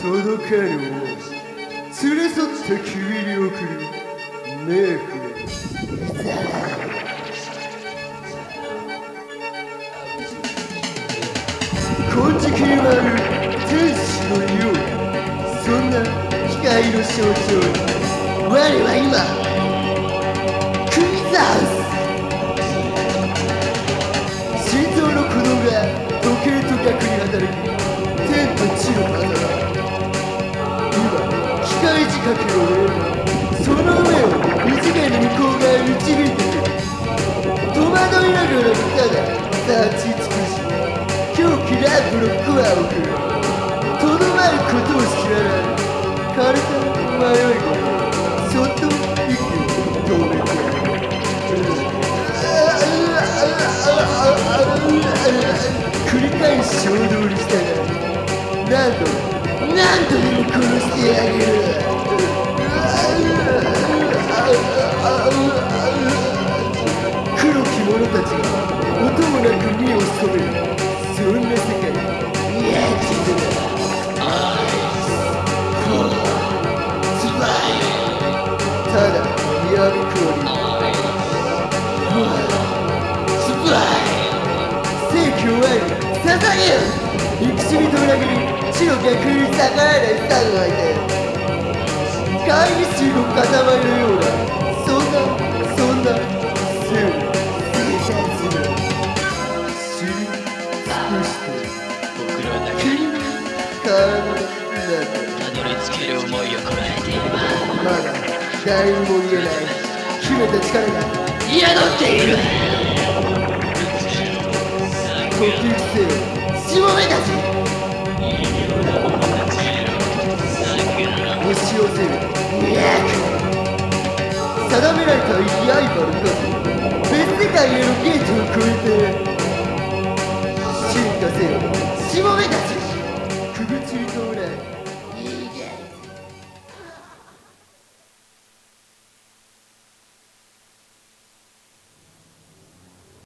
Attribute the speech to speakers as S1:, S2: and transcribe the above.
S1: 届かぬ思い連れ添った君に送る冥府へ金色に舞う天使のようそんな光の象徴に我は今クイズハウス心臓の鼓動が時計と。逆に働き天と地の風掛けを終えその上を異次元の向こう側へ導い。てくる戸惑い。ながらもただ立ち尽くし狂気ラブのコアを送るとどまることを知らない。体の迷いがそっと息を止めて繰り返し衝動にしたが何度も何度でも殺してあげる捧げよ憎しみと裏切り地を逆に逆らえないサンはいて会議室の塊のようなそんなそんなすぐ生活の知り尽くして
S2: 僕らだけ
S1: 君の体の中
S2: たどり着ける思いをこらえていれば
S1: まだ誰にも言えない秘めた力が宿っている定められた刃の数別世界へのゲートを越えて